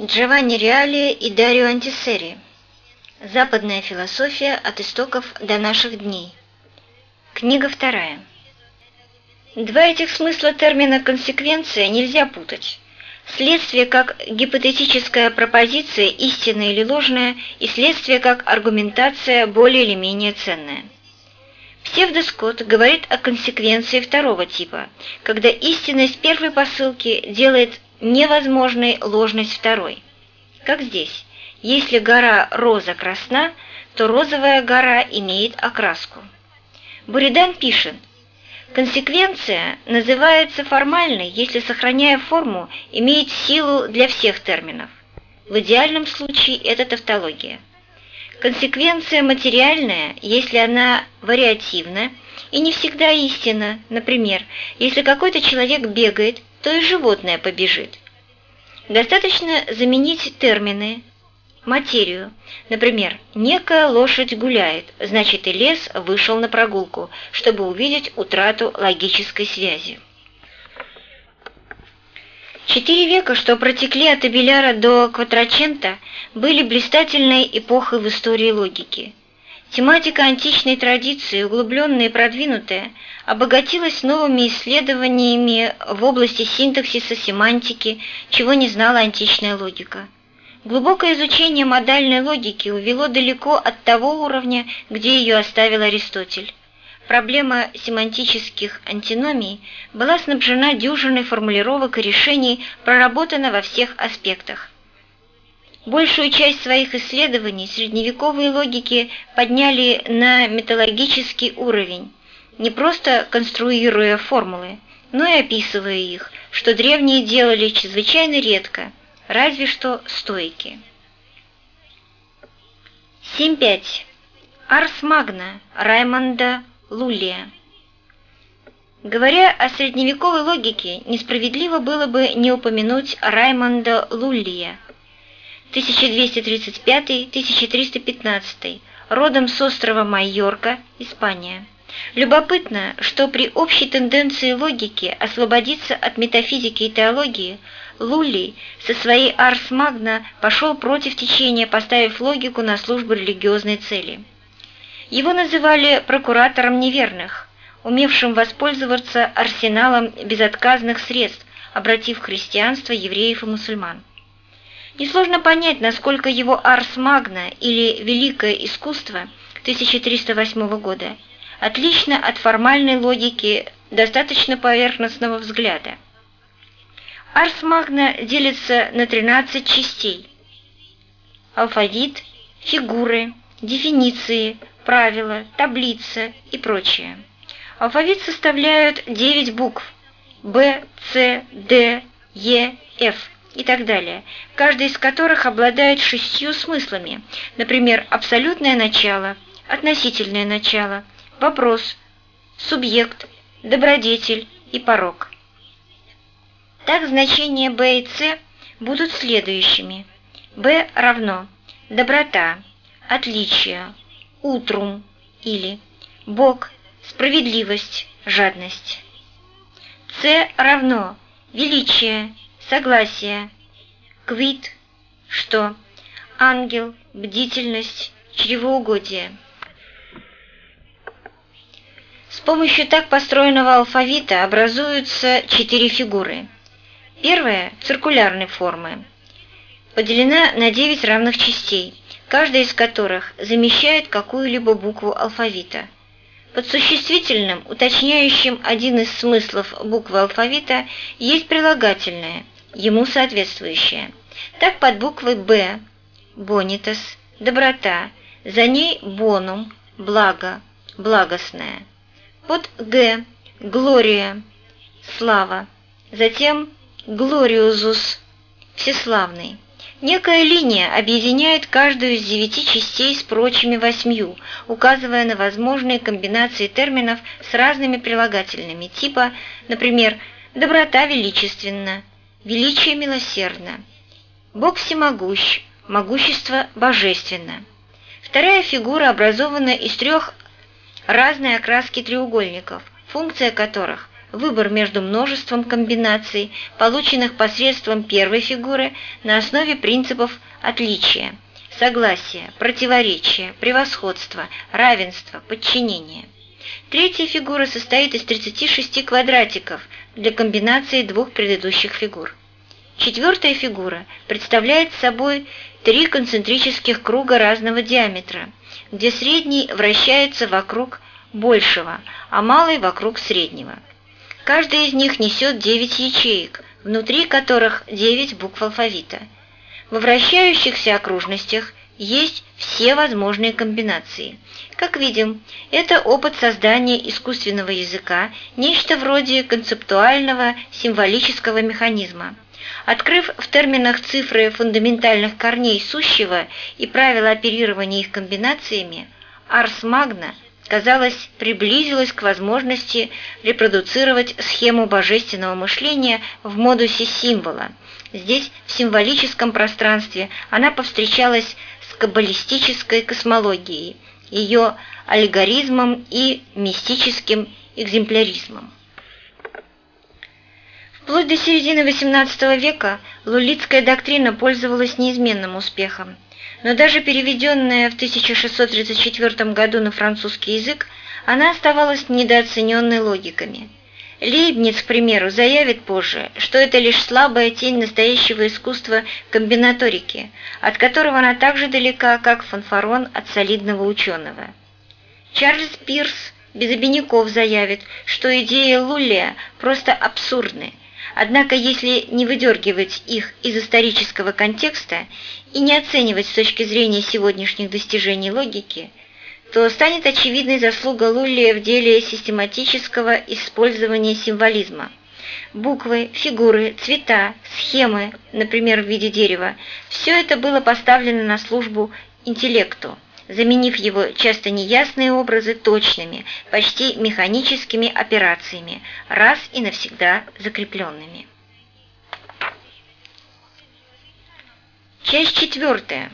Джованни Реали и Дарио Антисери. Западная философия от истоков до наших дней. Книга вторая. Два этих смысла термина «консеквенция» нельзя путать. Следствие как гипотетическая пропозиция, истинная или ложная, и следствие как аргументация, более или менее ценная. Псевдоскот говорит о консеквенции второго типа, когда истинность первой посылки делает невозможной ложность второй. Как здесь, если гора роза красна, то розовая гора имеет окраску. Буридан пишет, консеквенция называется формальной, если, сохраняя форму, имеет силу для всех терминов. В идеальном случае это тавтология. Консеквенция материальная, если она вариативна и не всегда истина. Например, если какой-то человек бегает, то и животное побежит. Достаточно заменить термины, материю. Например, некая лошадь гуляет, значит и лес вышел на прогулку, чтобы увидеть утрату логической связи. Четыре века, что протекли от Абеляра до Кватрачента, были блистательной эпохой в истории логики. Тематика античной традиции, углубленная и продвинутая, обогатилась новыми исследованиями в области синтаксиса, семантики, чего не знала античная логика. Глубокое изучение модальной логики увело далеко от того уровня, где ее оставил Аристотель. Проблема семантических антиномий была снабжена дюжиной формулировок и решений, проработана во всех аспектах. Большую часть своих исследований средневековые логики подняли на металлогический уровень, не просто конструируя формулы, но и описывая их, что древние делали чрезвычайно редко, разве что стойки. 7.5. Арс Магна Раймонда Лулия Говоря о средневековой логике, несправедливо было бы не упомянуть Раймонда Луллия – 1235-1315, родом с острова Майорка, Испания. Любопытно, что при общей тенденции логики освободиться от метафизики и теологии, Лулли со своей Арс Магна пошел против течения, поставив логику на службу религиозной цели. Его называли прокуратором неверных, умевшим воспользоваться арсеналом безотказных средств, обратив христианство евреев и мусульман. Несложно понять, насколько его «Арс Магна» или «Великое искусство» 1308 года отлично от формальной логики достаточно поверхностного взгляда. Арс Магна делится на 13 частей. Алфавит, фигуры, дефиниции, правила, таблица и прочее. Алфавит составляют 9 букв – Б, С, Д, Е, Ф – и так далее, каждый из которых обладает шестью смыслами, например, абсолютное начало, относительное начало, вопрос, субъект, добродетель и порог. Так значения b и c будут следующими. b равно доброта, отличие, утрум или Бог, справедливость, жадность. c равно величие, согласие, квит, что, ангел, бдительность, чревоугодие. С помощью так построенного алфавита образуются четыре фигуры. Первая – циркулярной формы, поделена на девять равных частей, каждая из которых замещает какую-либо букву алфавита – под существительным, уточняющим один из смыслов буквы алфавита, есть прилагательное, ему соответствующее. Так под буквой «Б» – «бонитас», «доброта», за ней «бонум», «благо», «благостное». Под «Г» – «глория», «слава», затем «глориозус», «всеславный». Некая линия объединяет каждую из девяти частей с прочими восьмью, указывая на возможные комбинации терминов с разными прилагательными, типа, например, «доброта величественна», величие милосердно. Бог всемогущ, могущество божественно. Вторая фигура образована из трех разной окраски треугольников, функция которых выбор между множеством комбинаций, полученных посредством первой фигуры на основе принципов отличия, согласия, противоречия, превосходства, равенства, подчинения. Третья фигура состоит из 36 квадратиков для комбинации двух предыдущих фигур. Четвертая фигура представляет собой три концентрических круга разного диаметра, где средний вращается вокруг большего, а малый вокруг среднего. Каждая из них несет 9 ячеек, внутри которых 9 букв алфавита. Во вращающихся окружностях есть все возможные комбинации. Как видим, это опыт создания искусственного языка, нечто вроде концептуального символического механизма. Открыв в терминах цифры фундаментальных корней сущего и правила оперирования их комбинациями, Арс Магна, казалось, приблизилась к возможности репродуцировать схему божественного мышления в модусе символа. Здесь, в символическом пространстве, она повстречалась с каббалистической космологией, ее аллегоризмом и мистическим экземпляризмом. Вплоть до середины XVIII века лулитская доктрина пользовалась неизменным успехом, но даже переведенная в 1634 году на французский язык, она оставалась недооцененной логиками. Лейбниц, к примеру, заявит позже, что это лишь слабая тень настоящего искусства комбинаторики, от которого она так же далека, как фанфарон от солидного ученого. Чарльз Пирс без обиняков заявит, что идеи Луллия просто абсурдны, Однако, если не выдергивать их из исторического контекста и не оценивать с точки зрения сегодняшних достижений логики, то станет очевидной заслуга Лулли в деле систематического использования символизма. Буквы, фигуры, цвета, схемы, например, в виде дерева – все это было поставлено на службу интеллекту – заменив его часто неясные образы точными, почти механическими операциями, раз и навсегда закрепленными. Часть четвертая.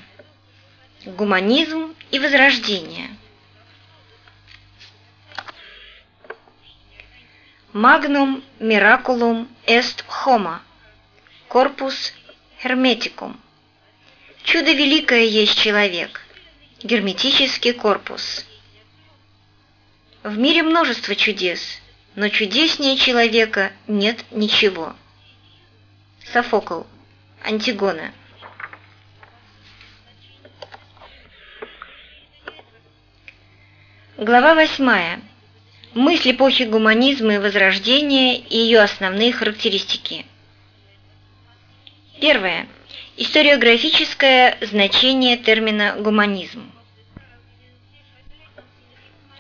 Гуманизм и возрождение. Magnum miraculum est homo, corpus hermeticum. Чудо великое есть человек, Герметический корпус. В мире множество чудес, но чудеснее человека нет ничего. Софокл. Антигона. Глава восьмая. Мысль эпохи гуманизма и возрождения и ее основные характеристики. Первое. Историографическое значение термина «гуманизм».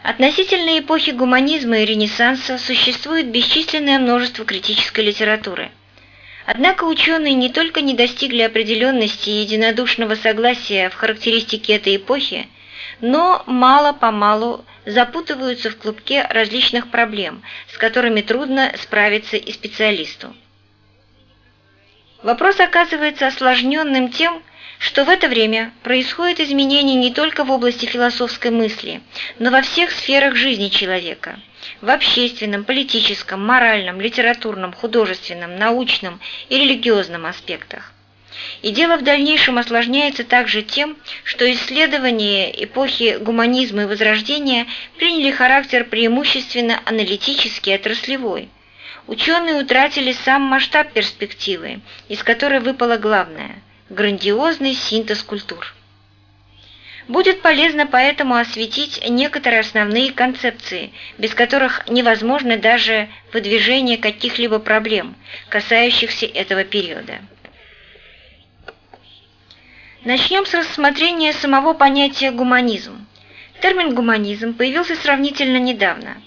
Относительно эпохи гуманизма и Ренессанса существует бесчисленное множество критической литературы. Однако ученые не только не достигли определенности и единодушного согласия в характеристике этой эпохи, но мало-помалу запутываются в клубке различных проблем, с которыми трудно справиться и специалисту. Вопрос оказывается осложненным тем, что в это время происходят изменения не только в области философской мысли, но во всех сферах жизни человека – в общественном, политическом, моральном, литературном, художественном, научном и религиозном аспектах. И дело в дальнейшем осложняется также тем, что исследования эпохи гуманизма и возрождения приняли характер преимущественно аналитический отраслевой – ученые утратили сам масштаб перспективы, из которой выпало главное – грандиозный синтез культур. Будет полезно поэтому осветить некоторые основные концепции, без которых невозможно даже выдвижение каких-либо проблем, касающихся этого периода. Начнем с рассмотрения самого понятия «гуманизм». Термин «гуманизм» появился сравнительно недавно –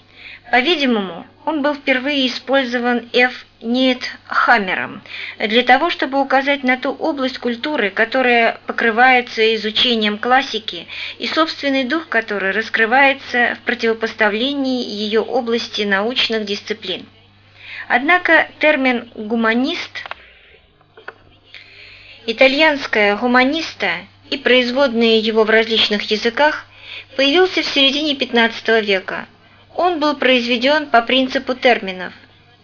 по-видимому, он был впервые использован Ф. Нитхаммером для того, чтобы указать на ту область культуры, которая покрывается изучением классики и собственный дух которой раскрывается в противопоставлении ее области научных дисциплин. Однако термин «гуманист» итальянское «гуманиста» и производные его в различных языках появился в середине XV века – он был произведен по принципу терминов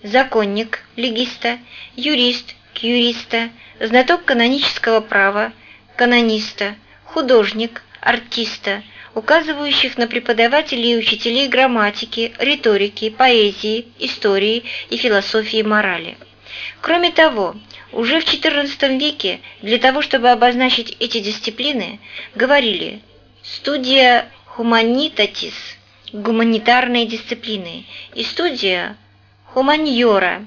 законник, легиста, юрист, кюриста, знаток канонического права, канониста, художник, артиста, указывающих на преподавателей и учителей грамматики, риторики, поэзии, истории и философии морали. Кроме того, уже в XIV веке для того, чтобы обозначить эти дисциплины, говорили «студия humanitatis» – гуманитарные дисциплины и студия «humaniora»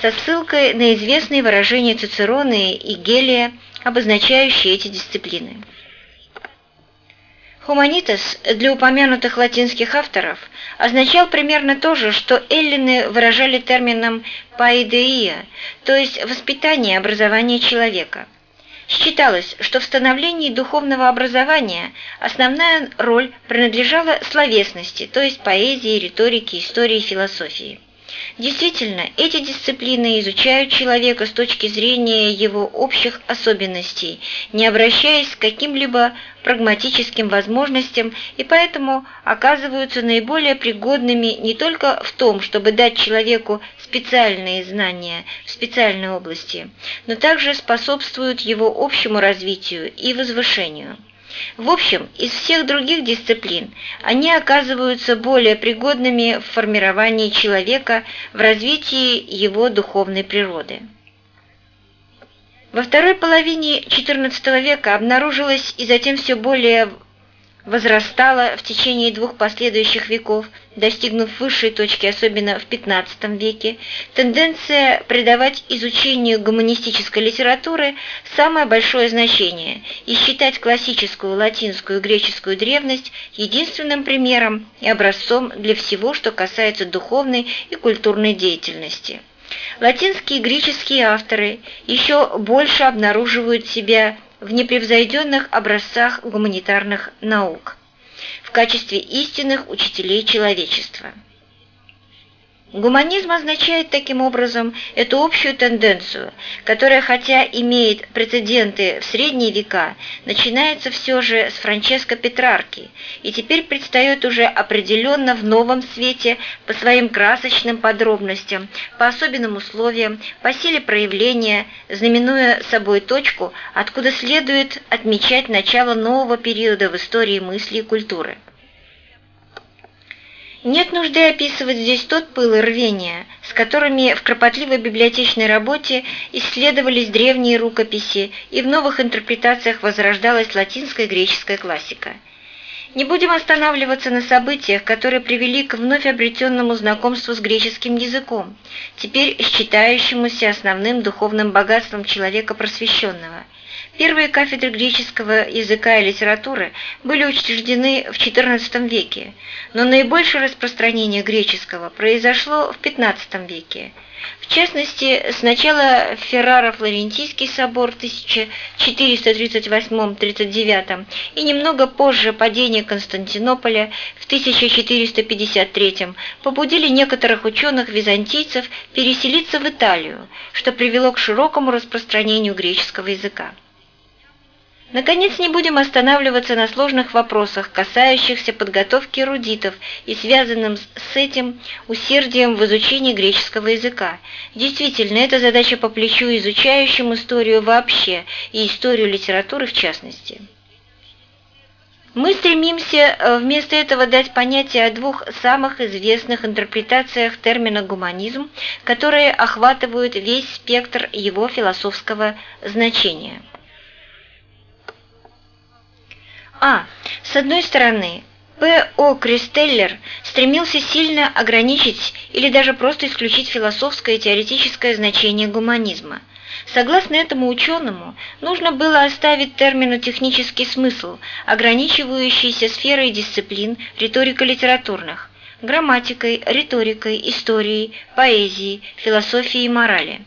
со ссылкой на известные выражения Цицерона и Гелия, обозначающие эти дисциплины. Хуманитас для упомянутых латинских авторов означал примерно то же, что эллины выражали термином «паидеия», то есть воспитание и образование человека. Считалось, что в становлении духовного образования основная роль принадлежала словесности, то есть поэзии, риторике, истории философии. Действительно, эти дисциплины изучают человека с точки зрения его общих особенностей, не обращаясь к каким-либо прагматическим возможностям и поэтому оказываются наиболее пригодными не только в том, чтобы дать человеку специальные знания в специальной области, но также способствуют его общему развитию и возвышению. В общем, из всех других дисциплин они оказываются более пригодными в формировании человека, в развитии его духовной природы. Во второй половине XIV века обнаружилась и затем все более возрастала в течение двух последующих веков, достигнув высшей точки, особенно в XV веке, тенденция придавать изучению гуманистической литературы самое большое значение и считать классическую латинскую и греческую древность единственным примером и образцом для всего, что касается духовной и культурной деятельности. Латинские и греческие авторы еще больше обнаруживают себя в непревзойденных образцах гуманитарных наук в качестве истинных учителей человечества. Гуманизм означает таким образом эту общую тенденцию, которая, хотя имеет прецеденты в средние века, начинается все же с Франческо Петрарки и теперь предстает уже определенно в новом свете по своим красочным подробностям, по особенным условиям, по силе проявления, знаменуя собой точку, откуда следует отмечать начало нового периода в истории мысли и культуры. Нет нужды описывать здесь тот пыл и рвение, с которыми в кропотливой библиотечной работе исследовались древние рукописи и в новых интерпретациях возрождалась латинская и греческая классика. Не будем останавливаться на событиях, которые привели к вновь обретенному знакомству с греческим языком, теперь считающемуся основным духовным богатством человека просвещенного – Первые кафедры греческого языка и литературы были учреждены в XIV веке, но наибольшее распространение греческого произошло в XV веке. В частности, сначала Ферраро-Флорентийский собор 1438-39 и немного позже падение Константинополя в 1453 побудили некоторых ученых-византийцев переселиться в Италию, что привело к широкому распространению греческого языка. Наконец, не будем останавливаться на сложных вопросах, касающихся подготовки эрудитов и связанным с этим усердием в изучении греческого языка. Действительно, это задача по плечу изучающим историю вообще и историю литературы в частности. Мы стремимся э, вместо этого дать понятие о двух самых известных интерпретациях термина «гуманизм», которые охватывают весь спектр его философского значения. А. С одной стороны, П. О. Кристеллер стремился сильно ограничить или даже просто исключить философское и теоретическое значение гуманизма. Согласно этому ученому, нужно было оставить термину технический смысл, ограничивающийся сферой дисциплин риторико-литературных, грамматикой, риторикой, историей, поэзией, философией и морали.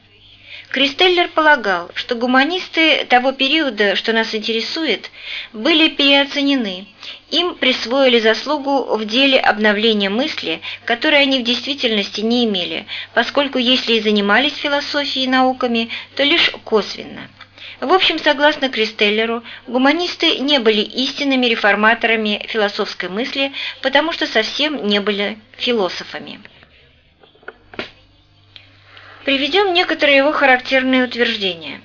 Кристеллер полагал, что гуманисты того периода, что нас интересует, были переоценены. Им присвоили заслугу в деле обновления мысли, которой они в действительности не имели, поскольку если и занимались философией и науками, то лишь косвенно. В общем, согласно Кристеллеру, гуманисты не были истинными реформаторами философской мысли, потому что совсем не были философами. Приведем некоторые его характерные утверждения.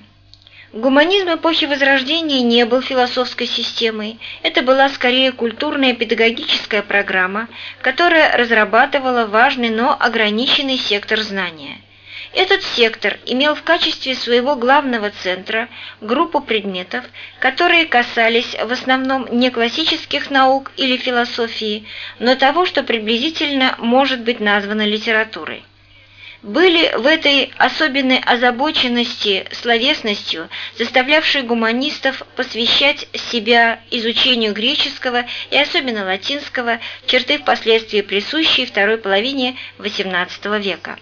Гуманизм эпохи Возрождения не был философской системой, это была скорее культурная педагогическая программа, которая разрабатывала важный, но ограниченный сектор знания – этот сектор имел в качестве своего главного центра группу предметов, которые касались в основном не классических наук или философии, но того, что приблизительно может быть названо литературой. Были в этой особенной озабоченности словесностью, заставлявшей гуманистов посвящать себя изучению греческого и особенно латинского, черты впоследствии присущие второй половине XVIII века.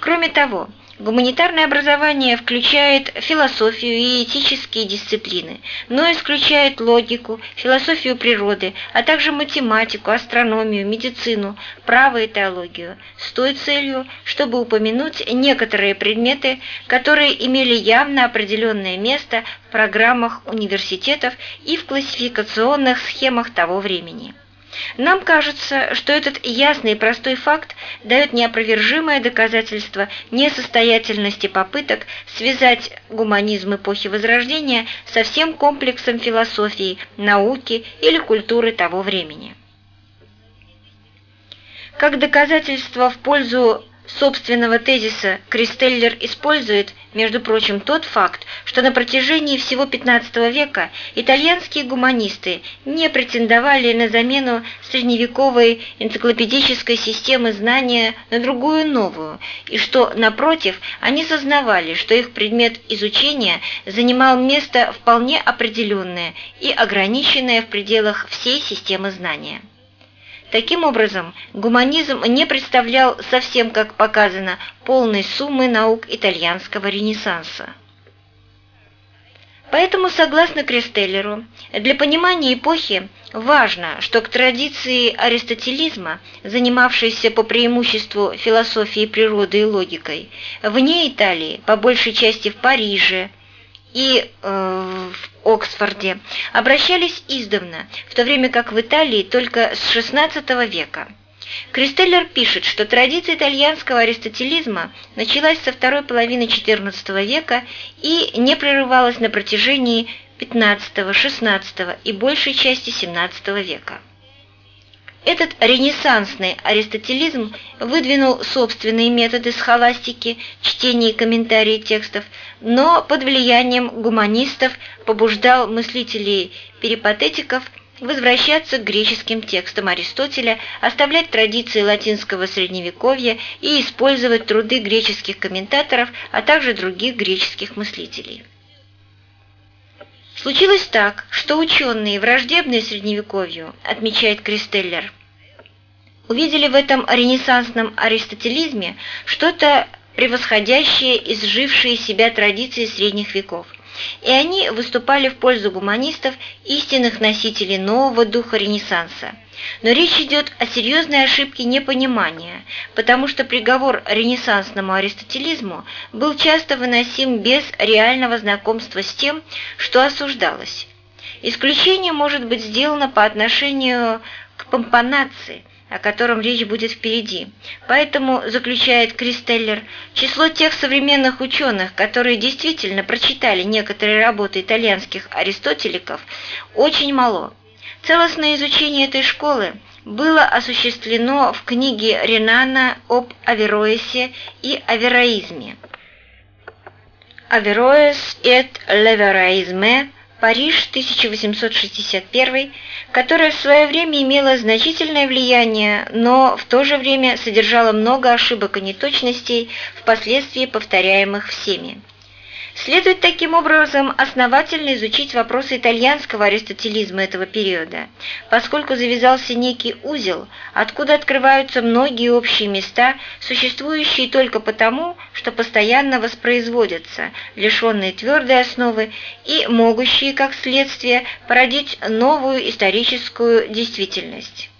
Кроме того, гуманитарное образование включает философию и этические дисциплины, но исключает логику, философию природы, а также математику, астрономию, медицину, право и теологию, с той целью, чтобы упомянуть некоторые предметы, которые имели явно определенное место в программах университетов и в классификационных схемах того времени. Нам кажется, что этот ясный и простой факт дает неопровержимое доказательство несостоятельности попыток связать гуманизм эпохи Возрождения со всем комплексом философии, науки или культуры того времени. Как доказательство в пользу собственного тезиса Кристеллер использует, между прочим, тот факт, что на протяжении всего XV века итальянские гуманисты не претендовали на замену средневековой энциклопедической системы знания на другую новую, и что, напротив, они сознавали, что их предмет изучения занимал место вполне определенное и ограниченное в пределах всей системы знания. Таким образом, гуманизм не представлял совсем, как показано, полной суммы наук итальянского ренессанса. Поэтому, согласно Крестеллеру, для понимания эпохи важно, что к традиции аристотелизма, занимавшейся по преимуществу философией природы и логикой, вне Италии, по большей части в Париже, и э, в Оксфорде обращались издавна, в то время как в Италии только с XVI века. Кристеллер пишет, что традиция итальянского аристотелизма началась со второй половины XIV века и не прерывалась на протяжении XV, XVI и большей части XVII века. Этот ренессансный аристотелизм выдвинул собственные методы схоластики, чтения и комментарии текстов, но под влиянием гуманистов побуждал мыслителей-перипатетиков возвращаться к греческим текстам Аристотеля, оставлять традиции латинского средневековья и использовать труды греческих комментаторов, а также других греческих мыслителей. Случилось так, что ученые, враждебные Средневековью, отмечает Кристеллер, увидели в этом ренессансном аристотелизме что-то превосходящее изжившие себя традиции средних веков. И они выступали в пользу гуманистов, истинных носителей нового духа Ренессанса. Но речь идет о серьезной ошибке непонимания, потому что приговор ренессансному аристотелизму был часто выносим без реального знакомства с тем, что осуждалось. Исключение может быть сделано по отношению к помпонации, о котором речь будет впереди. Поэтому, заключает Кристеллер, число тех современных ученых, которые действительно прочитали некоторые работы итальянских аристотеликов, очень мало. Целостное изучение этой школы было осуществлено в книге Ренана об Авероэсе и Авероизме. Авероэс et l'Averroïsme Париж, 1861, которая в свое время имела значительное влияние, но в то же время содержала много ошибок и неточностей, впоследствии повторяемых всеми. Следует таким образом основательно изучить вопросы итальянского аристотелизма этого периода, поскольку завязался некий узел, откуда открываются многие общие места, существующие только потому, что постоянно воспроизводятся, лишенные твердой основы и могущие, как следствие, породить новую историческую действительность.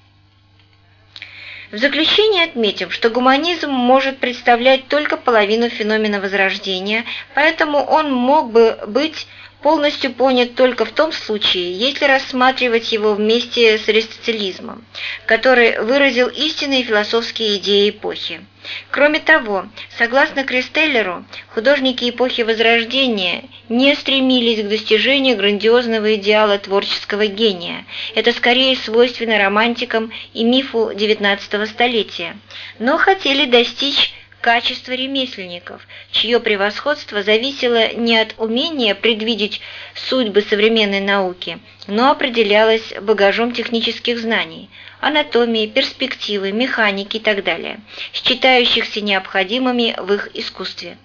В заключение отметим, что гуманизм может представлять только половину феномена Возрождения, поэтому он мог бы быть полностью понят только в том случае, если рассматривать его вместе с аристотелизмом, который выразил истинные философские идеи эпохи. Кроме того, согласно Кристеллеру, художники эпохи Возрождения не стремились к достижению грандиозного идеала творческого гения. Это скорее свойственно романтикам и мифу XIX столетия, но хотели достичь качество ремесленников, чье превосходство зависело не от умения предвидеть судьбы современной науки, но определялось багажом технических знаний, анатомии, перспективы, механики и так далее, считающихся необходимыми в их искусстве.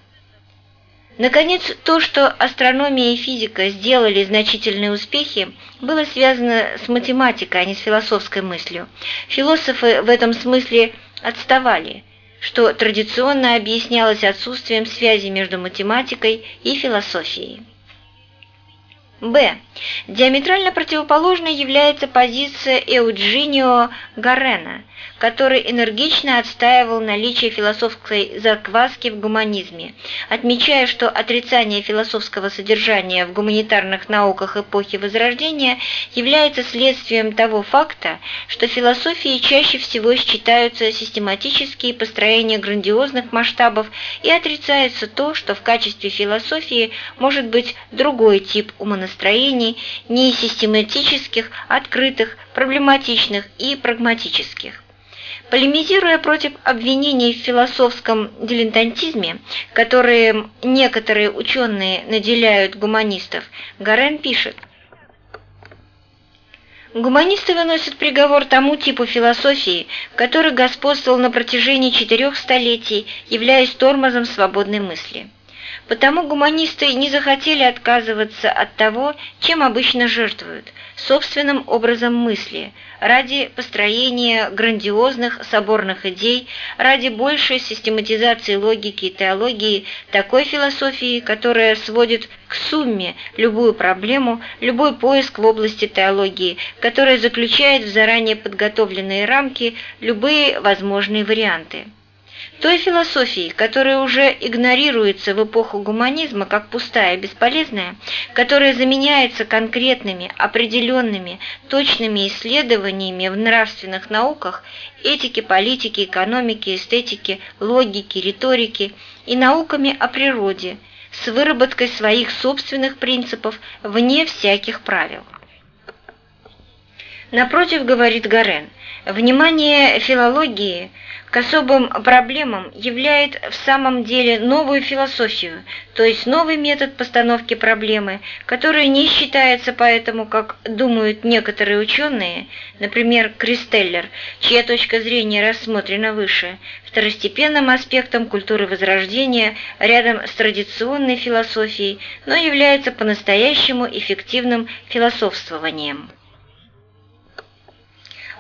Наконец, то, что астрономия и физика сделали значительные успехи, было связано с математикой, а не с философской мыслью. Философы в этом смысле отставали – что традиционно объяснялось отсутствием связи между математикой и философией. Б. Диаметрально противоположной является позиция Эуджинио Гарена, который энергично отстаивал наличие философской закваски в гуманизме, отмечая, что отрицание философского содержания в гуманитарных науках эпохи Возрождения является следствием того факта, что философии чаще всего считаются систематические построения грандиозных масштабов и отрицается то, что в качестве философии может быть другой тип умонастроений, не систематических, открытых, проблематичных и прагматических. Полемизируя против обвинений в философском дилетантизме, которые некоторые ученые наделяют гуманистов, Гарен пишет Гуманисты выносят приговор тому типу философии, который господствовал на протяжении четырех столетий, являясь тормозом свободной мысли. Потому гуманисты не захотели отказываться от того, чем обычно жертвуют – собственным образом мысли, ради построения грандиозных соборных идей, ради большей систематизации логики и теологии, такой философии, которая сводит к сумме любую проблему, любой поиск в области теологии, которая заключает в заранее подготовленные рамки любые возможные варианты той философии, которая уже игнорируется в эпоху гуманизма как пустая и бесполезная, которая заменяется конкретными, определенными, точными исследованиями в нравственных науках, этике, политике, экономике, эстетике, логике, риторике и науками о природе, с выработкой своих собственных принципов вне всяких правил. Напротив, говорит Гарен, внимание филологии – к особым проблемам являет в самом деле новую философию, то есть новый метод постановки проблемы, который не считается поэтому, как думают некоторые ученые, например, Кристеллер, чья точка зрения рассмотрена выше, второстепенным аспектом культуры Возрождения рядом с традиционной философией, но является по-настоящему эффективным философствованием.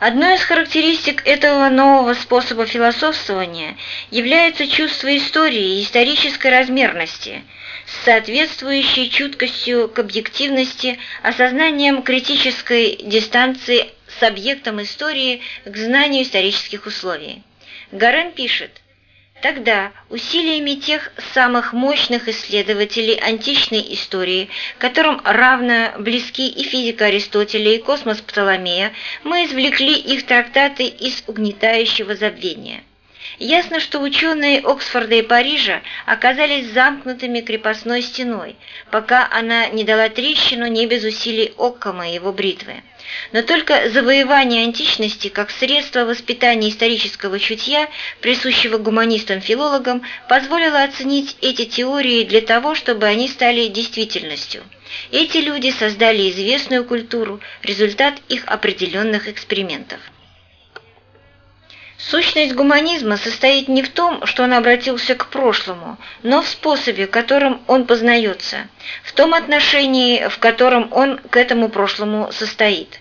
Одной из характеристик этого нового способа философствования является чувство истории и исторической размерности, с соответствующей чуткостью к объективности, осознанием критической дистанции с объектом истории к знанию исторических условий. Гарен пишет, Тогда усилиями тех самых мощных исследователей античной истории, которым равно близки и физика Аристотеля, и космос Птоломея, мы извлекли их трактаты из угнетающего забвения. Ясно, что ученые Оксфорда и Парижа оказались замкнутыми крепостной стеной, пока она не дала трещину не без усилий Оккама и его бритвы. Но только завоевание античности как средство воспитания исторического чутья, присущего гуманистам-филологам, позволило оценить эти теории для того, чтобы они стали действительностью. Эти люди создали известную культуру, результат их определенных экспериментов. Сущность гуманизма состоит не в том, что он обратился к прошлому, но в способе, которым он познается, в том отношении, в котором он к этому прошлому состоит.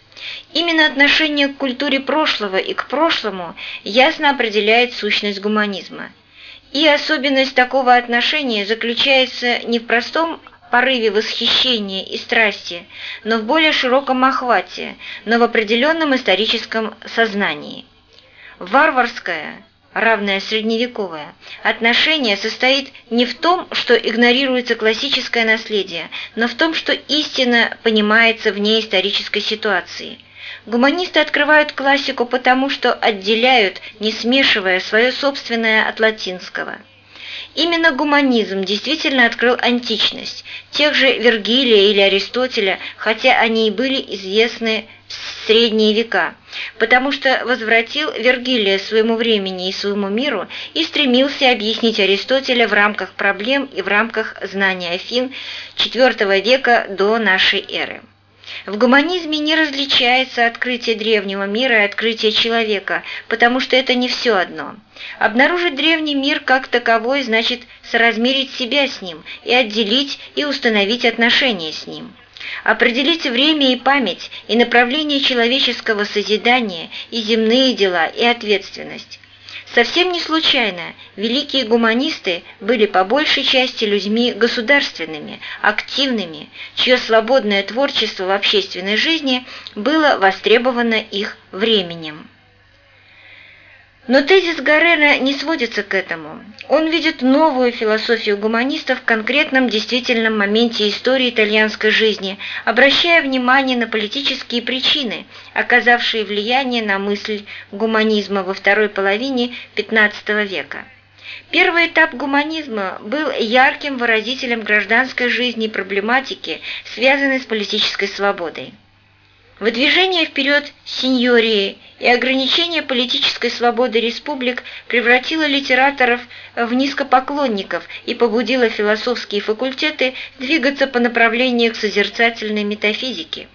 Именно отношение к культуре прошлого и к прошлому ясно определяет сущность гуманизма. И особенность такого отношения заключается не в простом порыве восхищения и страсти, но в более широком охвате, но в определенном историческом сознании. Варварское, равное средневековое, отношение состоит не в том, что игнорируется классическое наследие, но в том, что истина понимается вне исторической ситуации. Гуманисты открывают классику потому, что отделяют, не смешивая свое собственное от латинского. Именно гуманизм действительно открыл античность, тех же Вергилия или Аристотеля, хотя они и были известны средние века, потому что возвратил Вергилия своему времени и своему миру и стремился объяснить Аристотеля в рамках проблем и в рамках знания Афин IV века до нашей эры. В гуманизме не различается открытие древнего мира и открытие человека, потому что это не все одно. Обнаружить древний мир как таковой значит соразмерить себя с ним и отделить и установить отношения с ним. Определить время и память, и направление человеческого созидания, и земные дела, и ответственность. Совсем не случайно великие гуманисты были по большей части людьми государственными, активными, чье свободное творчество в общественной жизни было востребовано их временем. Но тезис Гарена не сводится к этому. Он видит новую философию гуманистов в конкретном действительном моменте истории итальянской жизни, обращая внимание на политические причины, оказавшие влияние на мысль гуманизма во второй половине XV века. Первый этап гуманизма был ярким выразителем гражданской жизни и проблематики, связанной с политической свободой. Выдвижение вперед сеньории и ограничение политической свободы республик превратило литераторов в низкопоклонников и побудило философские факультеты двигаться по направлению к созерцательной метафизике.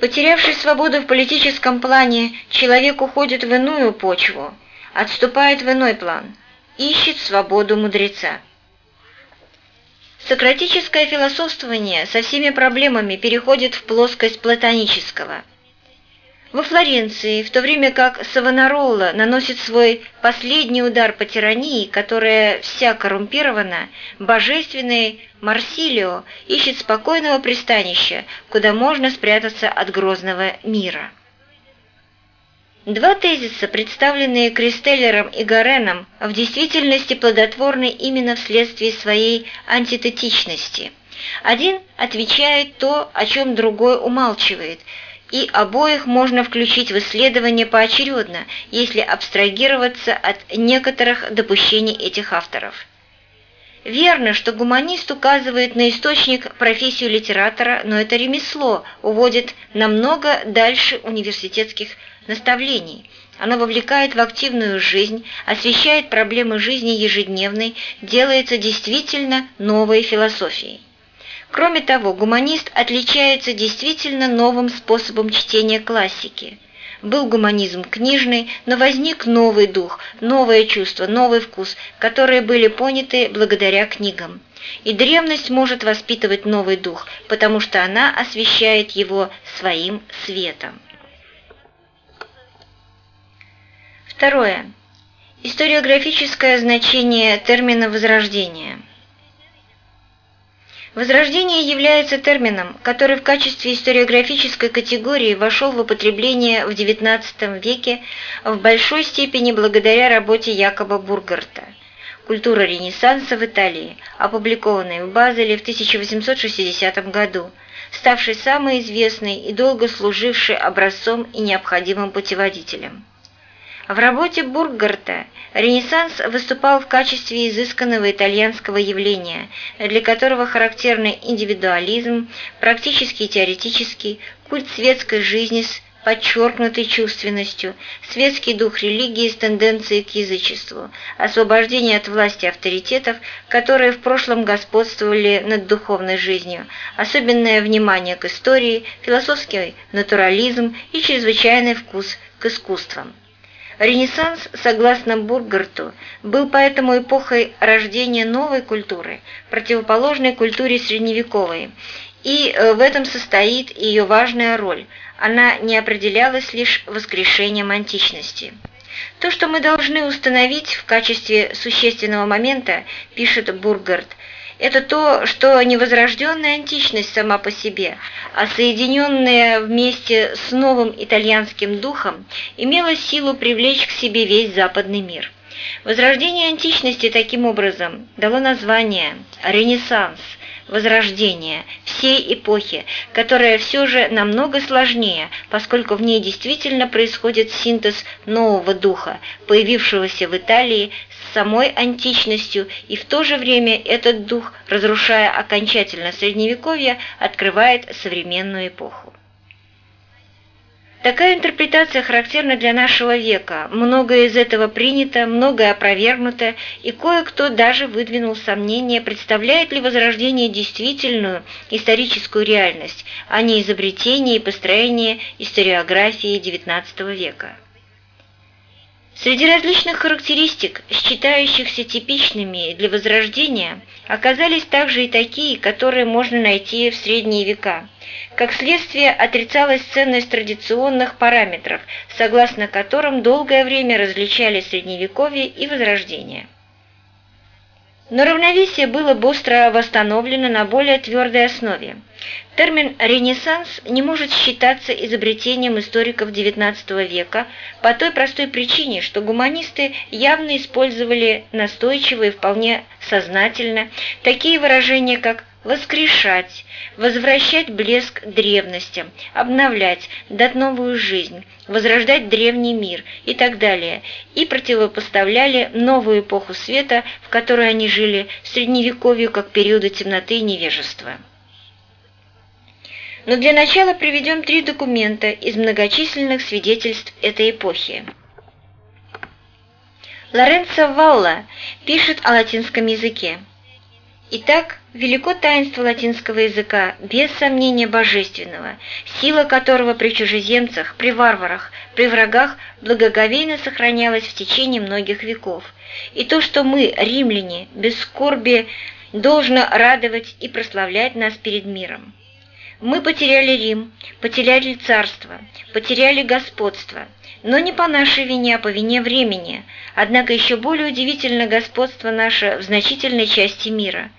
Потерявший свободу в политическом плане, человек уходит в иную почву, отступает в иной план, ищет свободу мудреца. Сократическое философствование со всеми проблемами переходит в плоскость платонического. Во Флоренции, в то время как Савонаролла наносит свой последний удар по тирании, которая вся коррумпирована, божественный Марсилио ищет спокойного пристанища, куда можно спрятаться от грозного мира. Два тезиса, представленные Кристеллером и Гореном, в действительности плодотворны именно вследствие своей антитетичности. Один отвечает то, о чем другой умалчивает, и обоих можно включить в исследование поочередно, если абстрагироваться от некоторых допущений этих авторов. Верно, что гуманист указывает на источник профессию литератора, но это ремесло уводит намного дальше университетских наставлений. Оно вовлекает в активную жизнь, освещает проблемы жизни ежедневной, делается действительно новой философией. Кроме того, гуманист отличается действительно новым способом чтения классики. Был гуманизм книжный, но возник новый дух, новое чувство, новый вкус, которые были поняты благодаря книгам. И древность может воспитывать новый дух, потому что она освещает его своим светом. Второе. Историографическое значение термина «возрождение». Возрождение является термином, который в качестве историографической категории вошел в употребление в XIX веке в большой степени благодаря работе Якоба Бургарта «Культура Ренессанса в Италии», опубликованной в Базеле в 1860 году, ставшей самой известной и долго служившей образцом и необходимым путеводителем. В работе Бургарта Ренессанс выступал в качестве изысканного итальянского явления, для которого характерны индивидуализм, практический и теоретический, культ светской жизни с подчеркнутой чувственностью, светский дух религии с тенденцией к язычеству, освобождение от власти авторитетов, которые в прошлом господствовали над духовной жизнью, особенное внимание к истории, философский натурализм и чрезвычайный вкус к искусствам. Ренессанс, согласно Бургарту, был поэтому эпохой рождения новой культуры, противоположной культуре средневековой, и э, в этом состоит ее важная роль. Она не определялась лишь воскрешением античности. То, что мы должны установить в качестве существенного момента, пишет Бургарт, Это то, что не возрожденная античность сама по себе, а соединенная вместе с новым итальянским духом, имела силу привлечь к себе весь западный мир. Возрождение античности таким образом дало название «Ренессанс», Возрождение всей эпохи, которая все же намного сложнее, поскольку в ней действительно происходит синтез нового духа, появившегося в Италии самой античностью, и в то же время этот дух, разрушая окончательно Средневековье, открывает современную эпоху. Такая интерпретация характерна для нашего века. Многое из этого принято, многое опровергнуто, и кое-кто даже выдвинул сомнение, представляет ли Возрождение действительную историческую реальность, а не изобретение и построение историографии XIX века. Среди различных характеристик, считающихся типичными для Возрождения, оказались также и такие, которые можно найти в средние века. Как следствие, отрицалась ценность традиционных параметров, согласно которым долгое время различали Средневековье и Возрождение. Но равновесие было быстро восстановлено на более твердой основе. Термин «ренессанс» не может считаться изобретением историков XIX века по той простой причине, что гуманисты явно использовали настойчиво и вполне сознательно такие выражения, как воскрешать, возвращать блеск древностям, обновлять, дать новую жизнь, возрождать древний мир и так далее, и противопоставляли новую эпоху света, в которой они жили, средневековью как периода темноты и невежества. Но для начала приведем три документа из многочисленных свидетельств этой эпохи. Лоренцо Валла пишет о латинском языке. Итак, велико таинство латинского языка, без сомнения божественного, сила которого при чужеземцах, при варварах, при врагах благоговейно сохранялась в течение многих веков. И то, что мы, римляне, без скорби, должно радовать и прославлять нас перед миром. Мы потеряли Рим, потеряли царство, потеряли господство, но не по нашей вине, а по вине времени. Однако еще более удивительно господство наше в значительной части мира,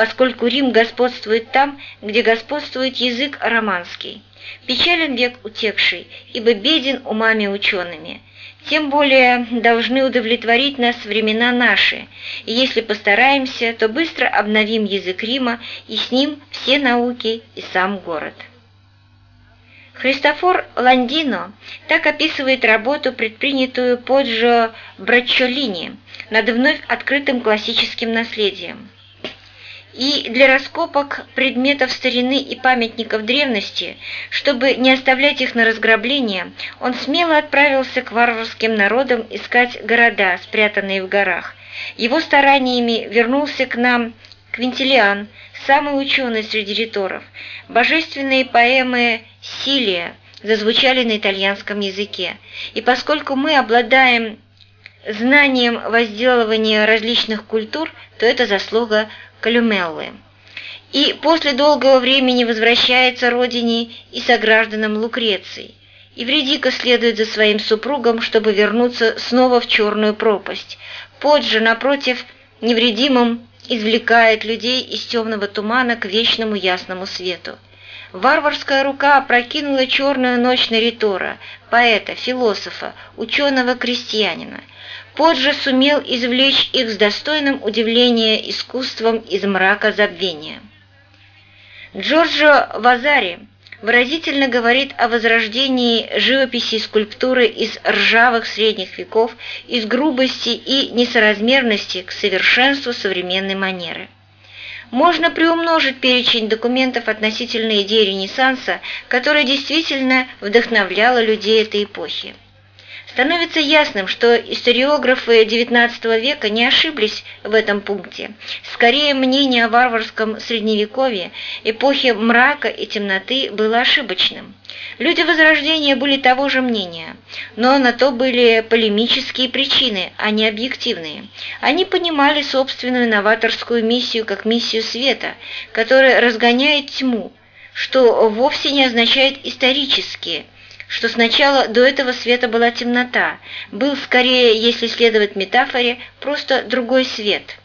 поскольку Рим господствует там, где господствует язык романский. Печален век утекший, ибо беден умами учеными, тем более должны удовлетворить нас времена наши, и если постараемся, то быстро обновим язык Рима и с ним все науки и сам город. Христофор Ландино так описывает работу, предпринятую Поджо Брачолини над вновь открытым классическим наследием и для раскопок предметов старины и памятников древности, чтобы не оставлять их на разграбление, он смело отправился к варварским народам искать города, спрятанные в горах. Его стараниями вернулся к нам Квинтилиан, самый ученый среди риторов. Божественные поэмы «Силия» зазвучали на итальянском языке, и поскольку мы обладаем знанием возделывания различных культур, то это заслуга Калюмеллы. И после долгого времени возвращается родине и согражданам Лукреции. Вредика следует за своим супругом, чтобы вернуться снова в черную пропасть. Поджи, напротив, невредимым извлекает людей из темного тумана к вечному ясному свету. Варварская рука опрокинула черную ночь на ритора, поэта, философа, ученого-крестьянина. Пот же сумел извлечь их с достойным удивления искусством из мрака забвения. Джорджо Вазари выразительно говорит о возрождении живописи и скульптуры из ржавых средних веков, из грубости и несоразмерности к совершенству современной манеры. Можно приумножить перечень документов относительно идеи Ренессанса, которая действительно вдохновляла людей этой эпохи. Становится ясным, что историографы XIX века не ошиблись в этом пункте. Скорее, мнение о варварском средневековье, эпохе мрака и темноты было ошибочным. Люди Возрождения были того же мнения, но на то были полемические причины, а не объективные. Они понимали собственную новаторскую миссию как миссию света, которая разгоняет тьму, что вовсе не означает исторические – что сначала до этого света была темнота, был скорее, если следовать метафоре, просто другой свет.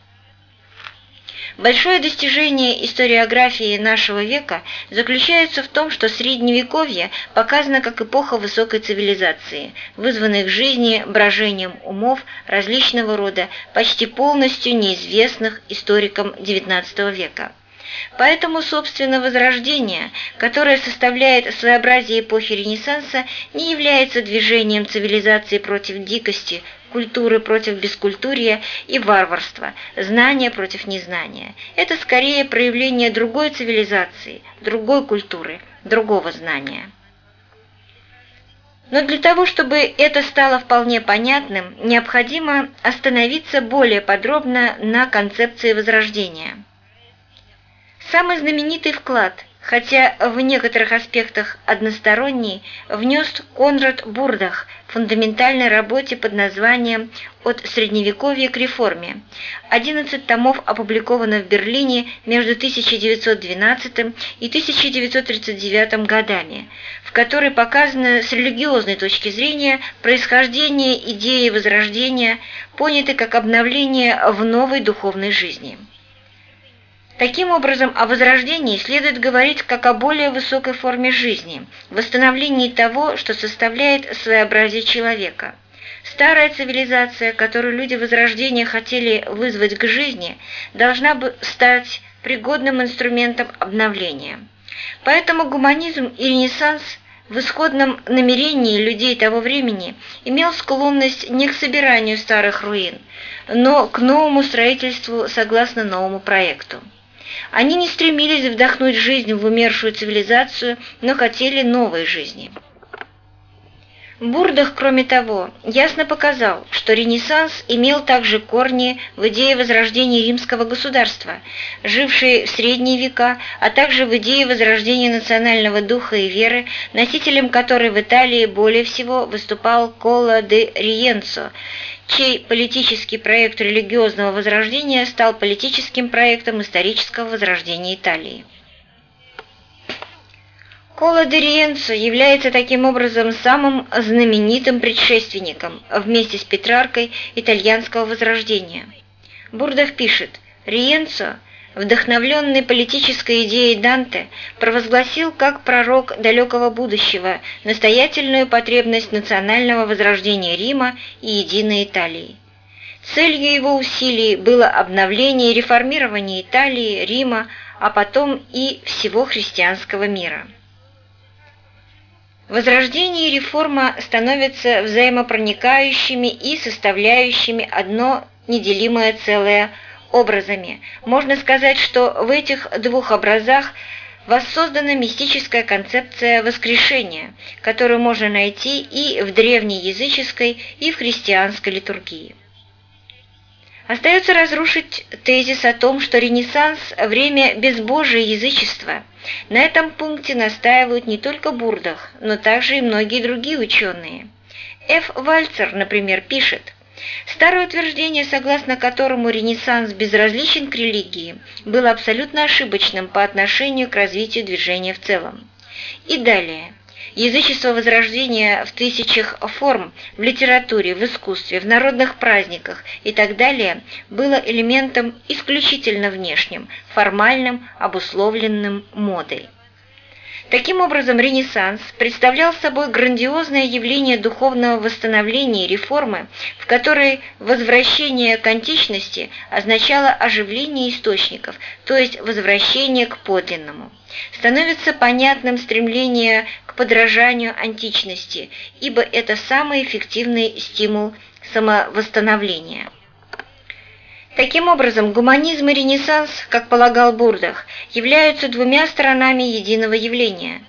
Большое достижение историографии нашего века заключается в том, что Средневековье показано как эпоха высокой цивилизации, вызванной к жизни брожением умов различного рода, почти полностью неизвестных историкам XIX века. Поэтому, собственно, Возрождение, которое составляет своеобразие эпохи Ренессанса, не является движением цивилизации против дикости, культуры против бескультурья и варварства, знания против незнания. Это скорее проявление другой цивилизации, другой культуры, другого знания. Но для того, чтобы это стало вполне понятным, необходимо остановиться более подробно на концепции Возрождения. Самый знаменитый вклад, хотя в некоторых аспектах односторонний, внес Конрад Бурдах в фундаментальной работе под названием «От Средневековья к реформе». 11 томов опубликовано в Берлине между 1912 и 1939 годами, в которой показано с религиозной точки зрения происхождение идеи Возрождения, понятой как обновление в новой духовной жизни. Таким образом, о возрождении следует говорить как о более высокой форме жизни, восстановлении того, что составляет своеобразие человека. Старая цивилизация, которую люди Возрождения хотели вызвать к жизни, должна бы стать пригодным инструментом обновления. Поэтому гуманизм и ренессанс в исходном намерении людей того времени имел склонность не к собиранию старых руин, но к новому строительству согласно новому проекту. Они не стремились вдохнуть жизнь в умершую цивилизацию, но хотели новой жизни. Бурдах, кроме того, ясно показал, что Ренессанс имел также корни в идее возрождения римского государства, жившей в средние века, а также в идее возрождения национального духа и веры, носителем которой в Италии более всего выступал Кола де Риенцо, чей политический проект религиозного возрождения стал политическим проектом исторического возрождения Италии. Кола де Риенцо является таким образом самым знаменитым предшественником вместе с Петраркой итальянского возрождения. Бурдах пишет, Риенцо, вдохновленный политической идеей Данте, провозгласил как пророк далекого будущего настоятельную потребность национального возрождения Рима и единой Италии. Целью его усилий было обновление и реформирование Италии, Рима, а потом и всего христианского мира. Возрождение и реформа становятся взаимопроникающими и составляющими одно неделимое целое образами. Можно сказать, что в этих двух образах воссоздана мистическая концепция воскрешения, которую можно найти и в древнеязыческой, и в христианской литургии. Остается разрушить тезис о том, что Ренессанс – время безбожия язычества. На этом пункте настаивают не только Бурдах, но также и многие другие ученые. Ф. Вальцер, например, пишет, Старое утверждение, согласно которому Ренессанс безразличен к религии, было абсолютно ошибочным по отношению к развитию движения в целом. И далее. Язычество Возрождения в тысячах форм в литературе, в искусстве, в народных праздниках и так далее было элементом исключительно внешним, формальным, обусловленным модой. Таким образом, Ренессанс представлял собой грандиозное явление духовного восстановления и реформы, в которой возвращение к античности означало оживление источников, то есть возвращение к подлинному. Становится понятным стремление к подражанию античности, ибо это самый эффективный стимул самовосстановления. Таким образом, гуманизм и ренессанс, как полагал Бурдах, являются двумя сторонами единого явления.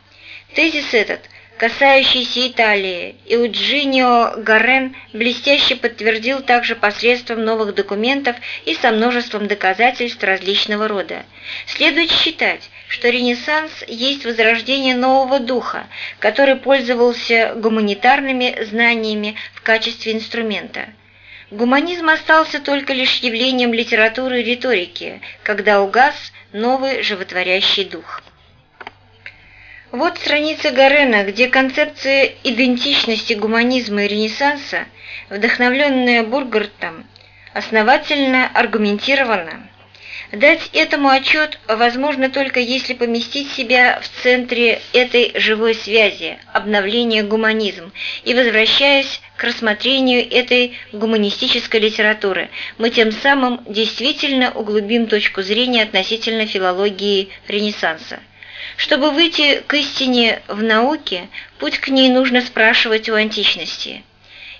Тезис этот, касающийся Италии, Eugenio Гарен блестяще подтвердил также посредством новых документов и со множеством доказательств различного рода. Следует считать, что Ренессанс есть возрождение нового духа, который пользовался гуманитарными знаниями в качестве инструмента – Гуманизм остался только лишь явлением литературы и риторики, когда угас новый животворящий дух. Вот страница Гарена, где концепция идентичности гуманизма и Ренессанса, вдохновленная Бургартом, основательно аргументирована. Дать этому отчет возможно только если поместить себя в центре этой живой связи, обновления гуманизм, и возвращаясь к рассмотрению этой гуманистической литературы, мы тем самым действительно углубим точку зрения относительно филологии Ренессанса. Чтобы выйти к истине в науке, путь к ней нужно спрашивать у античности.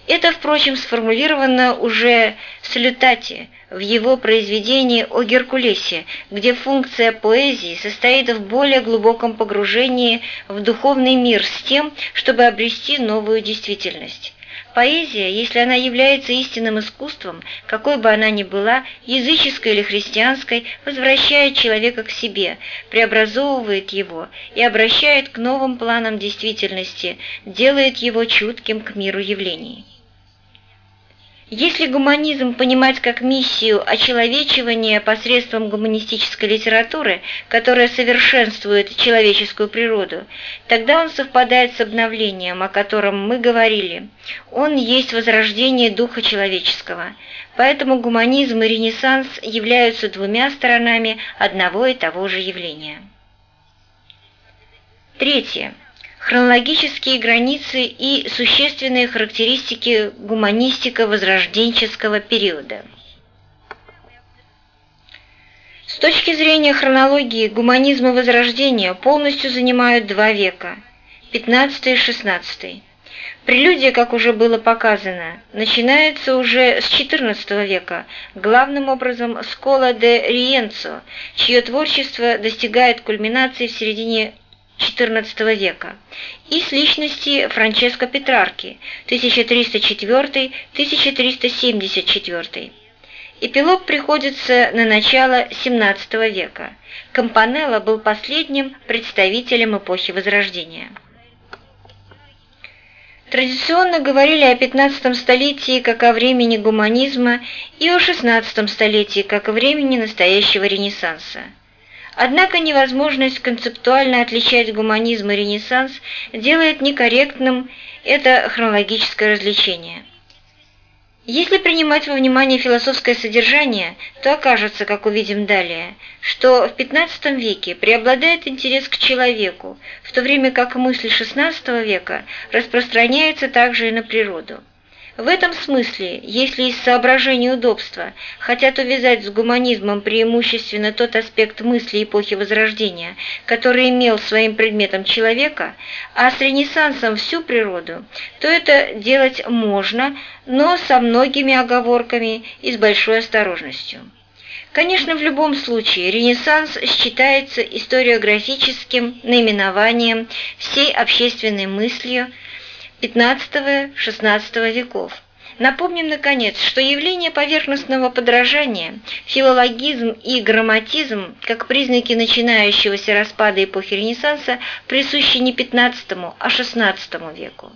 Это, впрочем, сформулировано уже с Лютати в его произведении о Геркулесе, где функция поэзии состоит в более глубоком погружении в духовный мир с тем, чтобы обрести новую действительность. Поэзия, если она является истинным искусством, какой бы она ни была, языческой или христианской, возвращает человека к себе, преобразовывает его и обращает к новым планам действительности, делает его чутким к миру явлений. Если гуманизм понимать как миссию очеловечивания посредством гуманистической литературы, которая совершенствует человеческую природу, тогда он совпадает с обновлением, о котором мы говорили. Он есть возрождение духа человеческого. Поэтому гуманизм и ренессанс являются двумя сторонами одного и того же явления. Третье хронологические границы и существенные характеристики гуманистико-возрожденческого периода. С точки зрения хронологии гуманизм и возрождение полностью занимают два века – 15 и 16. Прелюдия, как уже было показано, начинается уже с XIV века, главным образом с Кола де Риенцо, чье творчество достигает кульминации в середине XIV века, и с личности Франческо Петрарки 1304-1374. Эпилог приходится на начало XVII века. Компанелло был последним представителем эпохи Возрождения. Традиционно говорили о XV столетии как о времени гуманизма и о XVI столетии как о времени настоящего Ренессанса. Однако невозможность концептуально отличать гуманизм и ренессанс делает некорректным это хронологическое развлечение. Если принимать во внимание философское содержание, то окажется, как увидим далее, что в XV веке преобладает интерес к человеку, в то время как мысль XVI века распространяется также и на природу. В этом смысле, если из соображений удобства хотят увязать с гуманизмом преимущественно тот аспект мысли эпохи Возрождения, который имел своим предметом человека, а с Ренессансом всю природу, то это делать можно, но со многими оговорками и с большой осторожностью. Конечно, в любом случае Ренессанс считается историографическим наименованием всей общественной мыслью, XV-XVI веков. Напомним, наконец, что явление поверхностного подражания, филологизм и грамматизм, как признаки начинающегося распада эпохи Ренессанса, присущи не XV, а XVI веку.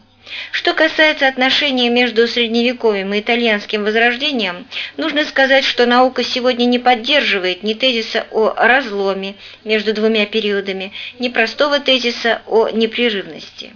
Что касается отношения между Средневековьем и итальянским возрождением, нужно сказать, что наука сегодня не поддерживает ни тезиса о разломе между двумя периодами, ни простого тезиса о непрерывности.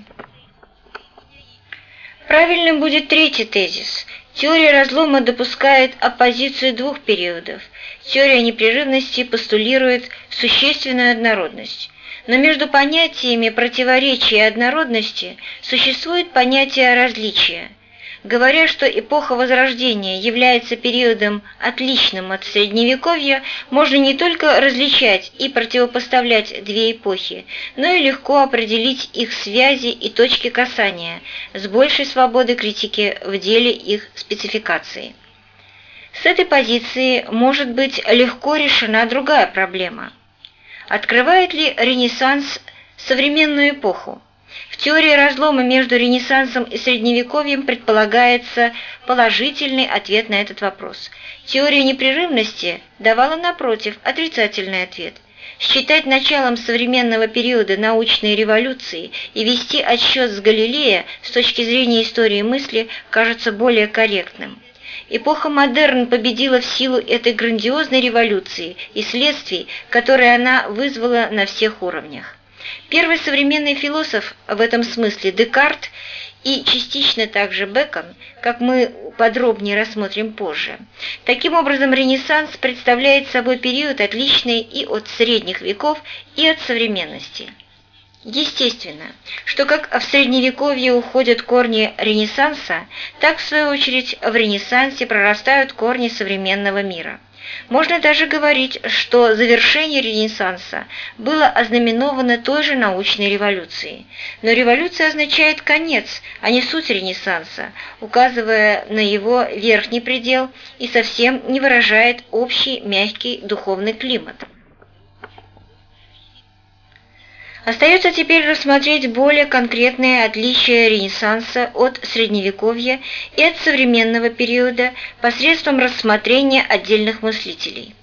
Правильным будет третий тезис. Теория разлома допускает оппозицию двух периодов. Теория непрерывности постулирует существенную однородность. Но между понятиями противоречия и однородности существует понятие различия – Говоря, что эпоха Возрождения является периодом отличным от Средневековья, можно не только различать и противопоставлять две эпохи, но и легко определить их связи и точки касания с большей свободой критики в деле их спецификации. С этой позиции может быть легко решена другая проблема. Открывает ли Ренессанс современную эпоху? В теории разлома между Ренессансом и Средневековьем предполагается положительный ответ на этот вопрос. Теория непрерывности давала, напротив, отрицательный ответ. Считать началом современного периода научной революции и вести отсчет с Галилея с точки зрения истории мысли кажется более корректным. Эпоха модерн победила в силу этой грандиозной революции и следствий, которые она вызвала на всех уровнях. Первый современный философ в этом смысле Декарт и частично также Бекон, как мы подробнее рассмотрим позже. Таким образом, Ренессанс представляет собой период, отличный и от средних веков, и от современности. Естественно, что как в Средневековье уходят корни Ренессанса, так, в свою очередь, в Ренессансе прорастают корни современного мира. Можно даже говорить, что завершение Ренессанса было ознаменовано той же научной революцией. Но революция означает конец, а не суть Ренессанса, указывая на его верхний предел и совсем не выражает общий мягкий духовный климат. Остается теперь рассмотреть более конкретные отличия Ренессанса от Средневековья и от современного периода посредством рассмотрения отдельных мыслителей.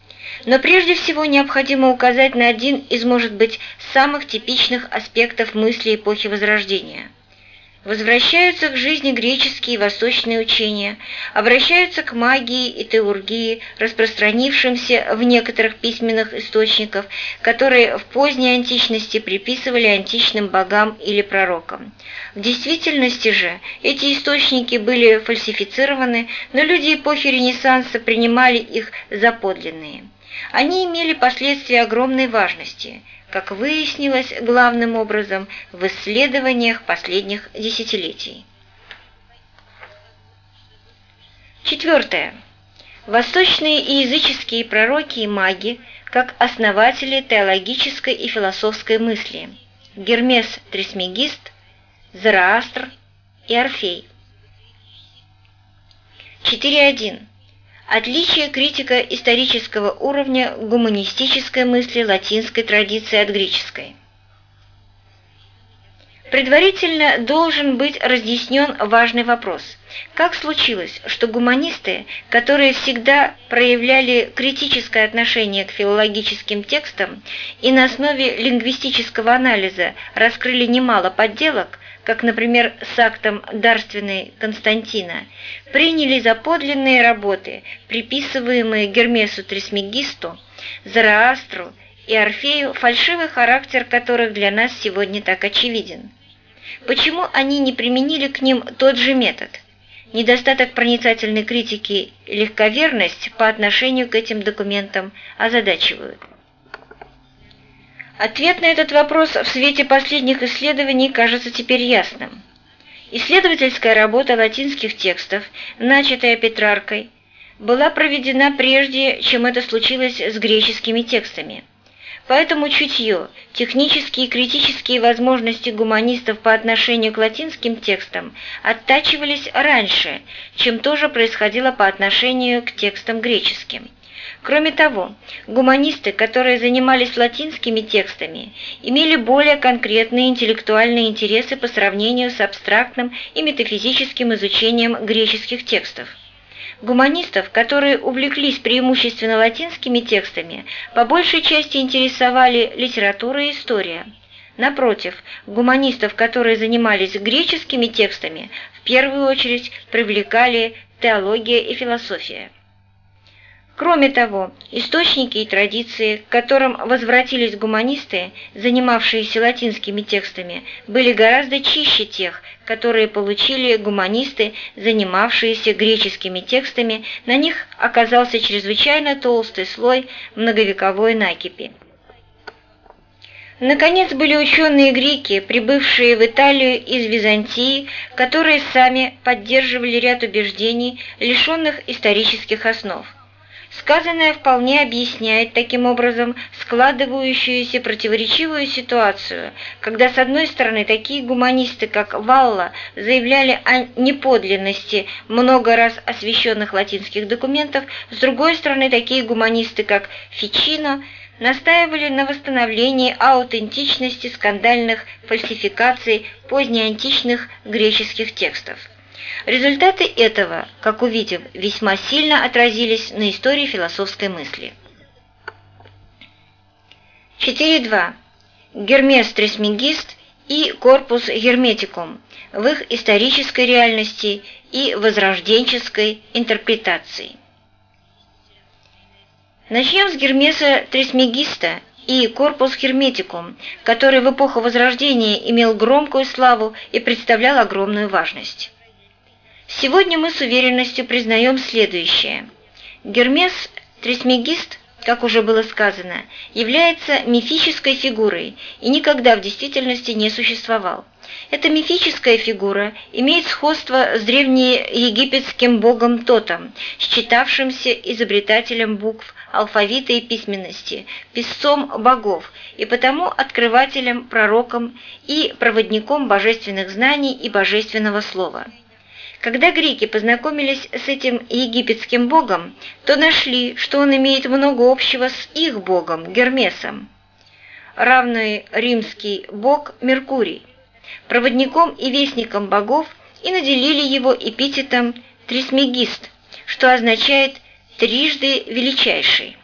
Но прежде всего необходимо указать на один из, может быть, самых типичных аспектов мысли эпохи Возрождения – Возвращаются к жизни греческие и восточные учения, обращаются к магии и теургии, распространившимся в некоторых письменных источниках, которые в поздней античности приписывали античным богам или пророкам. В действительности же эти источники были фальсифицированы, но люди эпохи Ренессанса принимали их за подлинные. Они имели последствия огромной важности – как выяснилось главным образом в исследованиях последних десятилетий. Четвертое. Восточные и языческие пророки и маги как основатели теологической и философской мысли Гермес Трисмегист, Зараастр и Орфей. 4.1. Отличие критика исторического уровня гуманистической мысли латинской традиции от греческой. Предварительно должен быть разъяснен важный вопрос. Как случилось, что гуманисты, которые всегда проявляли критическое отношение к филологическим текстам и на основе лингвистического анализа раскрыли немало подделок, как, например, с актом дарственной Константина, приняли за подлинные работы, приписываемые Гермесу Трисмегисту, Зараастру и Орфею, фальшивый характер которых для нас сегодня так очевиден. Почему они не применили к ним тот же метод? Недостаток проницательной критики и легковерность по отношению к этим документам озадачивают. Ответ на этот вопрос в свете последних исследований кажется теперь ясным. Исследовательская работа латинских текстов, начатая Петраркой, была проведена прежде, чем это случилось с греческими текстами. Поэтому чутье, технические и критические возможности гуманистов по отношению к латинским текстам оттачивались раньше, чем тоже происходило по отношению к текстам греческим. Кроме того, гуманисты, которые занимались латинскими текстами, имели более конкретные интеллектуальные интересы по сравнению с абстрактным и метафизическим изучением греческих текстов. Гуманистов, которые увлеклись преимущественно латинскими текстами, по большей части интересовали литература и история. Напротив, гуманистов, которые занимались греческими текстами, в первую очередь привлекали теология и философия. Кроме того, источники и традиции, к которым возвратились гуманисты, занимавшиеся латинскими текстами, были гораздо чище тех, которые получили гуманисты, занимавшиеся греческими текстами, на них оказался чрезвычайно толстый слой многовековой накипи. Наконец были ученые-греки, прибывшие в Италию из Византии, которые сами поддерживали ряд убеждений, лишенных исторических основ. Сказанное вполне объясняет таким образом складывающуюся противоречивую ситуацию, когда с одной стороны такие гуманисты, как Валла, заявляли о неподлинности много раз освященных латинских документов, с другой стороны такие гуманисты, как Фичино, настаивали на восстановлении аутентичности скандальных фальсификаций позднеантичных греческих текстов. Результаты этого, как увидим, весьма сильно отразились на истории философской мысли. 4.2. Гермес Трисмегист и Корпус Герметикум в их исторической реальности и возрожденческой интерпретации. Начнем с Гермеса Трисмегиста и корпус Херметикум, который в эпоху Возрождения имел громкую славу и представлял огромную важность. Сегодня мы с уверенностью признаем следующее. Гермес Трисмегист, как уже было сказано, является мифической фигурой и никогда в действительности не существовал. Эта мифическая фигура имеет сходство с древнеегипетским богом Тотом, считавшимся изобретателем букв, алфавита и письменности, писцом богов и потому открывателем, пророком и проводником божественных знаний и божественного слова. Когда греки познакомились с этим египетским богом, то нашли, что он имеет много общего с их богом, Гермесом, равный римский бог Меркурий, проводником и вестником богов и наделили его эпитетом Трисмегист, что означает «трижды величайший».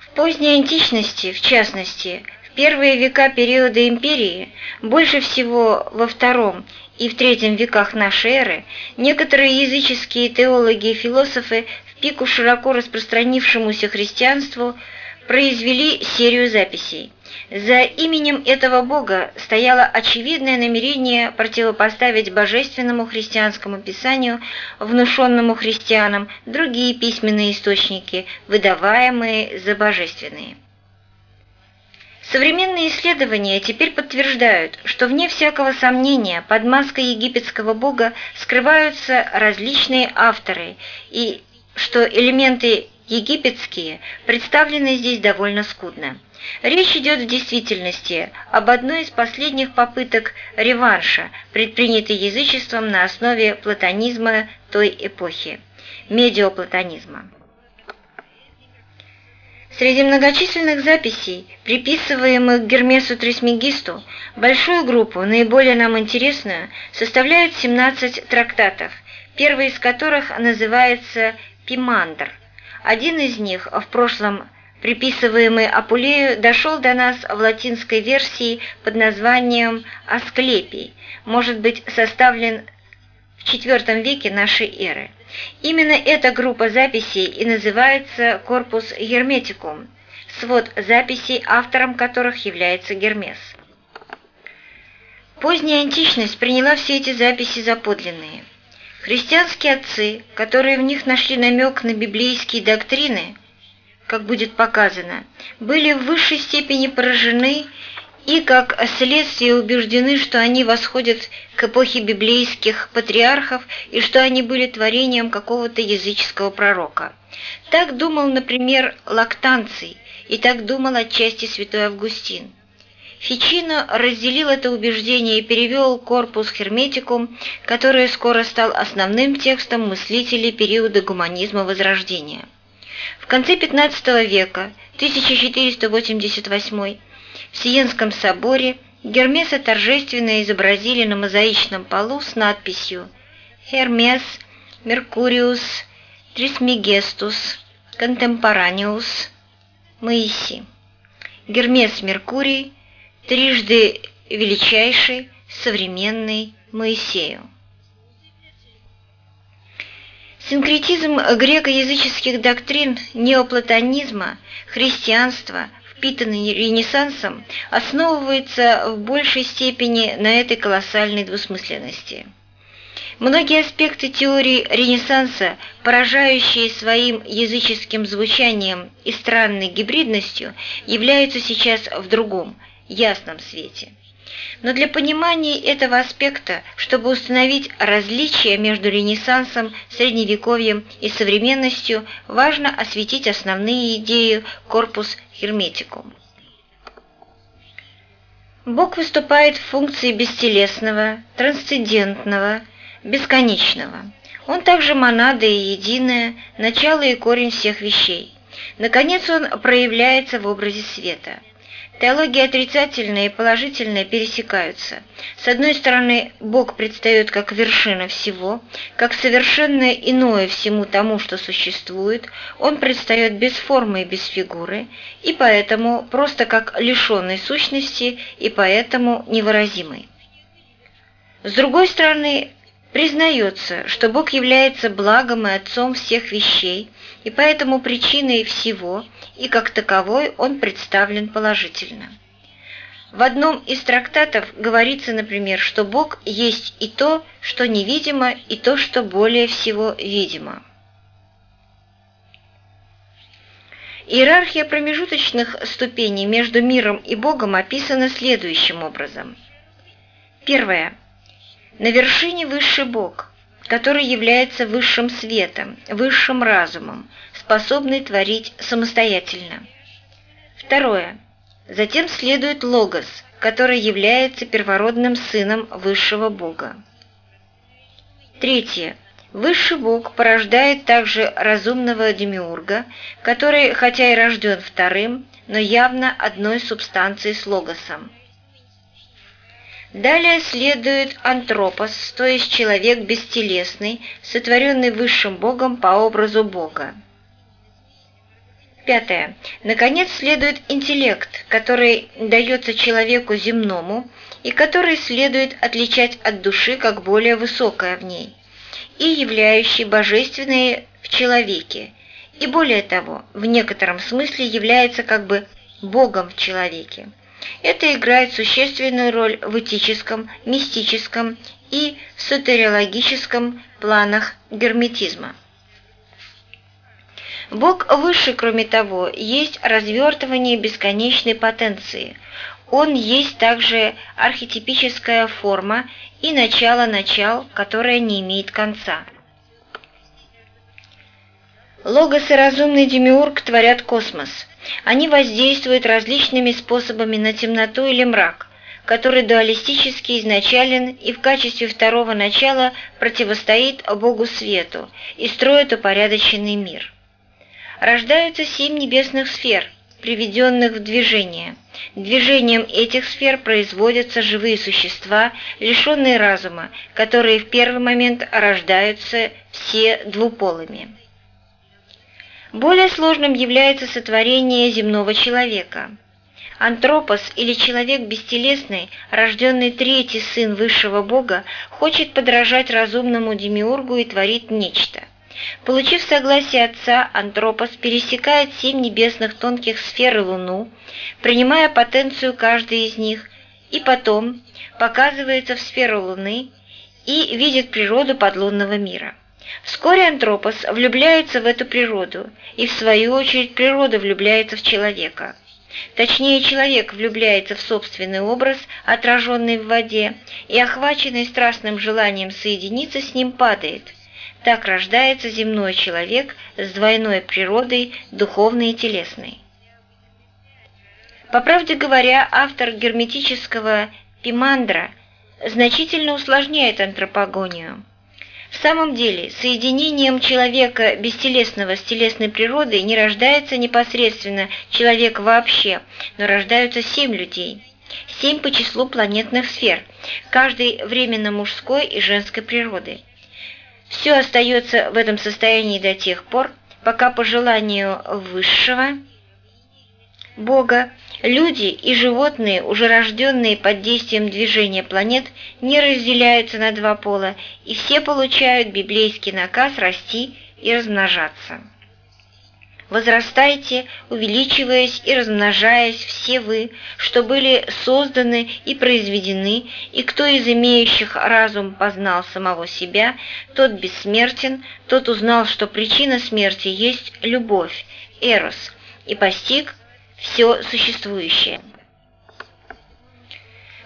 В поздней античности, в частности, в первые века периода империи, больше всего во втором и в третьем веках нашей эры некоторые языческие теологи и философы в пику широко распространившемуся христианству произвели серию записей. За именем этого бога стояло очевидное намерение противопоставить божественному христианскому писанию, внушенному христианам, другие письменные источники, выдаваемые за божественные. Современные исследования теперь подтверждают, что вне всякого сомнения под маской египетского бога скрываются различные авторы и что элементы египетские представлены здесь довольно скудно. Речь идет в действительности об одной из последних попыток реванша, предпринятой язычеством на основе платонизма той эпохи – медиоплатонизма. Среди многочисленных записей, приписываемых Гермесу Трисмегисту, большую группу, наиболее нам интересную, составляют 17 трактатов, первый из которых называется «Пимандр». Один из них, в прошлом приписываемый Апулею, дошел до нас в латинской версии под названием «Асклепий», может быть составлен в IV веке нашей эры. Именно эта группа записей и называется «Корпус Герметикум», свод записей, автором которых является Гермес. Поздняя античность приняла все эти записи за подлинные. Христианские отцы, которые в них нашли намек на библейские доктрины, как будет показано, были в высшей степени поражены и как следствие убеждены, что они восходят к эпохе библейских патриархов и что они были творением какого-то языческого пророка. Так думал, например, Лактанций, и так думал отчасти святой Августин. Фичино разделил это убеждение и перевел корпус Херметикум, который скоро стал основным текстом мыслителей периода гуманизма Возрождения. В конце XV века, 1488 в Сиенском соборе Гермеса торжественно изобразили на мозаичном полу с надписью «Hermes Mercurius Trismegistus Contemporaneus Моиси». Гермес Меркурий, трижды величайший, современный Моисею. Синкретизм греко-языческих доктрин неоплатонизма, христианства, впитанный Ренессансом, основывается в большей степени на этой колоссальной двусмысленности. Многие аспекты теории Ренессанса, поражающие своим языческим звучанием и странной гибридностью, являются сейчас в другом, ясном свете. Но для понимания этого аспекта, чтобы установить различия между Ренессансом, Средневековьем и современностью, важно осветить основные идеи корпус Герметикум. Бог выступает в функции бестелесного, трансцендентного, бесконечного. Он также монада и единое, начало и корень всех вещей. Наконец он проявляется в образе света – Теология отрицательная и положительная пересекаются. С одной стороны, Бог предстает как вершина всего, как совершенно иное всему тому, что существует, Он предстает без формы и без фигуры, и поэтому просто как лишенный сущности и поэтому невыразимый. С другой стороны, Признается, что Бог является благом и отцом всех вещей, и поэтому причиной всего, и как таковой он представлен положительно. В одном из трактатов говорится, например, что Бог есть и то, что невидимо, и то, что более всего видимо. Иерархия промежуточных ступеней между миром и Богом описана следующим образом. Первое. На вершине высший Бог, который является высшим светом, высшим разумом, способный творить самостоятельно. Второе. Затем следует Логос, который является первородным сыном высшего Бога. Третье. Высший Бог порождает также разумного демиурга, который, хотя и рожден вторым, но явно одной субстанцией с логосом. Далее следует антропос, то есть человек бестелесный, сотворенный высшим Богом по образу Бога. Пятое. Наконец следует интеллект, который дается человеку земному и который следует отличать от души как более высокое в ней и являющий божественное в человеке, и более того, в некотором смысле является как бы Богом в человеке. Это играет существенную роль в этическом, мистическом и сотериологическом планах герметизма. Бог выше, кроме того, есть развертывание бесконечной потенции. Он есть также архетипическая форма и начало начал, которое не имеет конца. Логос и разумный демиург творят космос. Они воздействуют различными способами на темноту или мрак, который дуалистически изначален и в качестве второго начала противостоит Богу Свету и строит упорядоченный мир. Рождаются семь небесных сфер, приведенных в движение – Движением этих сфер производятся живые существа, лишенные разума, которые в первый момент рождаются все двуполыми. Более сложным является сотворение земного человека. Антропос или человек бестелесный, рожденный третий сын высшего бога, хочет подражать разумному демиургу и творит нечто – Получив согласие отца, Антропос пересекает семь небесных тонких сфер и Луну, принимая потенцию каждой из них, и потом показывается в сферу Луны и видит природу подлунного мира. Вскоре Антропос влюбляется в эту природу, и в свою очередь природа влюбляется в человека. Точнее, человек влюбляется в собственный образ, отраженный в воде, и, охваченный страстным желанием соединиться с ним, падает – так рождается земной человек с двойной природой, духовной и телесной. По правде говоря, автор герметического «Пимандра» значительно усложняет антропогонию. В самом деле, соединением человека бестелесного с телесной природой не рождается непосредственно человек вообще, но рождаются семь людей. Семь по числу планетных сфер, каждый временно мужской и женской природы. Все остается в этом состоянии до тех пор, пока по желанию Высшего Бога люди и животные, уже рожденные под действием движения планет, не разделяются на два пола, и все получают библейский наказ расти и размножаться. Возрастайте, увеличиваясь и размножаясь все вы, что были созданы и произведены, и кто из имеющих разум познал самого себя, тот бессмертен, тот узнал, что причина смерти есть любовь, эрос, и постиг все существующее.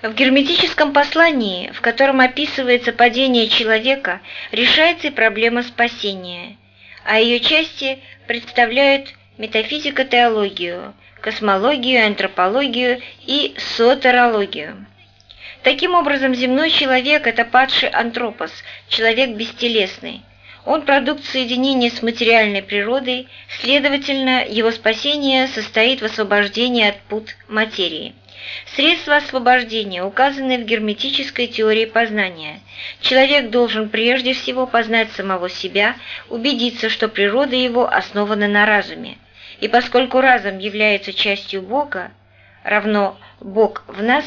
В герметическом послании, в котором описывается падение человека, решается и проблема спасения – а ее части представляют метафизико-теологию, космологию, антропологию и сотерологию. Таким образом, земной человек – это падший антропос, человек бестелесный. Он продукт соединения с материальной природой, следовательно, его спасение состоит в освобождении от пут материи. Средства освобождения указаны в герметической теории познания. Человек должен прежде всего познать самого себя, убедиться, что природа его основана на разуме. И поскольку разум является частью Бога, равно Бог в нас,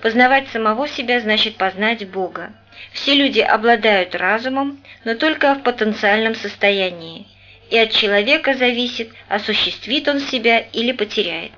Познавать самого себя значит познать Бога. Все люди обладают разумом, но только в потенциальном состоянии, и от человека зависит, осуществит он себя или потеряет.